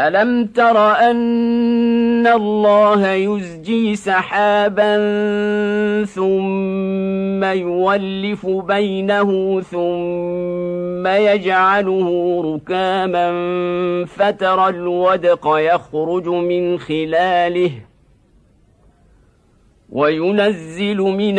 ألم تر أن الله يزجي سحابا ثم يولف بينه ثم يجعله ركاما فترى الودق يخرج من خلاله وينزل من